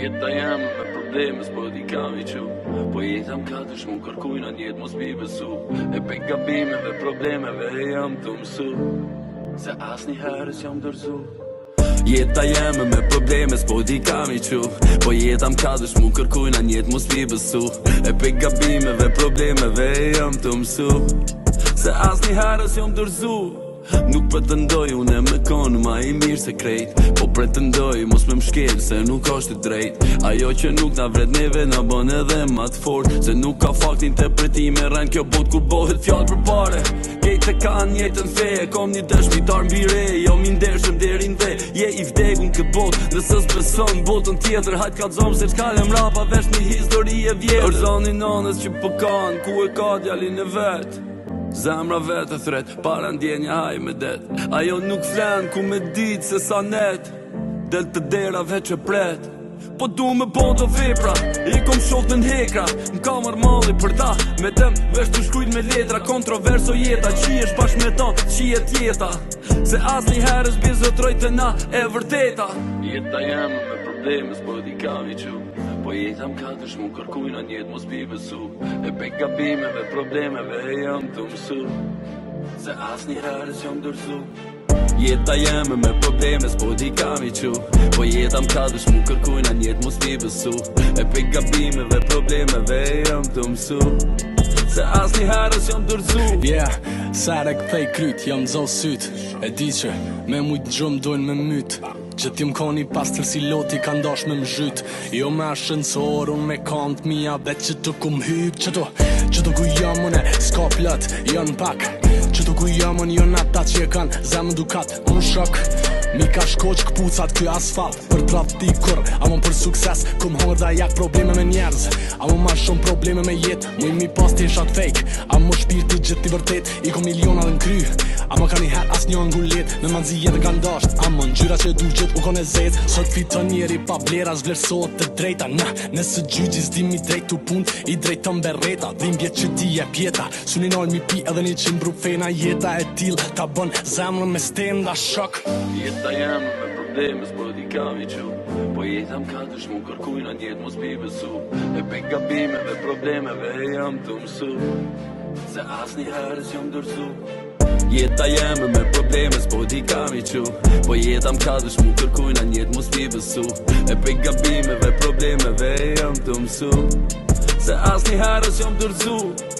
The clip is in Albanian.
Jeta jam me probleme s'po di kam i qu Po jetam ka të shmu kërkujnë mos mi besu E pe gabime dhe problemeve jam të mësu Se asë një herës jam dërzu Jeta jeme me probleme s'po di kam i qu Po jetam m'ka mu kërkujnë anë mos li besu E pe gabimeve problemeve jam të mësu Se asni herës jam dërzu Nuk pretendoj unë e me konë ma i mirë se krejt Po pretendoj mos me mshkel se nuk është të drejt Ajo që nuk na vret neve na bën edhe ma të fort Se nuk ka faktin të preti me rren kjo bot ku bohet fjallë për pare Gjejt të kanë njëtën fe kom një dëshmitar të armë bire Jo mi ndeshëm derin dhe je i vdegun kë bot Nësë së besën botën tjetër hajt ka të zomë Se qka rapa vesh një e vjetër Ör zonin që pëkanë po ku e ka djali në vetë Zemra vetë thret, para ndjenja haj me det Ajo nuk flenë ku me ditë se sa net Del të dera veç e pret Po du me bon të vepra I kom shoft në hekra Më ka mërë mali për ta Me tem vesh të shkujt me letra Kontroverso jeta Qi është bashk me ta Qi e tjeta Se as një herë është bizotroj të na E vërteta Jeta jemë me problemes, po di kam i qumë Po jetëm ka të shmu kërkujnë në jetë mos bive su E pe gabimeve, problemeve e jam të mësu Se asni një herës jom dërzu Jeta jeme me probleme, s'po di kam i qu Po jeta më kadush mu kërkujnë, a njetë mos s'ti su E pe gabimeve, problemeve, jam të mësu Se asni harës jam dërzu Yeah, sare këthej kryt, jam zau syt E di që me mujtë gjumë dojnë me mytë Që ti koni pas tërsi loti ka ndosh me mzhyt Jo me ashenësor, unë me kant mija bet që të kum hyp Që t'u, që t'u ku jam e, Ska plët, jën pak Që t'u ku jam unë, ata që je kanë Zemë dukat, unë shok Mi ka shkoq këpucat kjo asfalt Për praktikur, amon për sukses Këm hongër dhe jak probleme me njerëz Amon ma shumë probleme me jet Mu i mi pas t'i shat fake Amon shpirti gjithë t'i vërtet I ku miliona dhe në kry Amon ka një her asë një angullet Me manzi jetë kanë dasht A më që du gjithë u kone zezë Sot fiton njeri pa blera Zvlerësot të drejta Në, nësë gjyqë i zdim drejt të pun I drejt të mbereta Dhim bje që ti e pjeta Suni nëllë mi pi edhe një që mbru fena Jeta e til ta bën zemrën me stem shok Jeta jam me problemes Po di kam i që Po jetëm ka të shmu kërkujnë A njetë mos pi besu E pe gabime me problemeve jam të mësu Se asë një herës jom dërzu Jeta jeme me probleme s'po di kam i qu Po jeta m'ka dhe shmu kërkujna njetë mos t'i besu E pe gabimeve problemeve jom të mësu Se asë një herës Se herës jom dërzu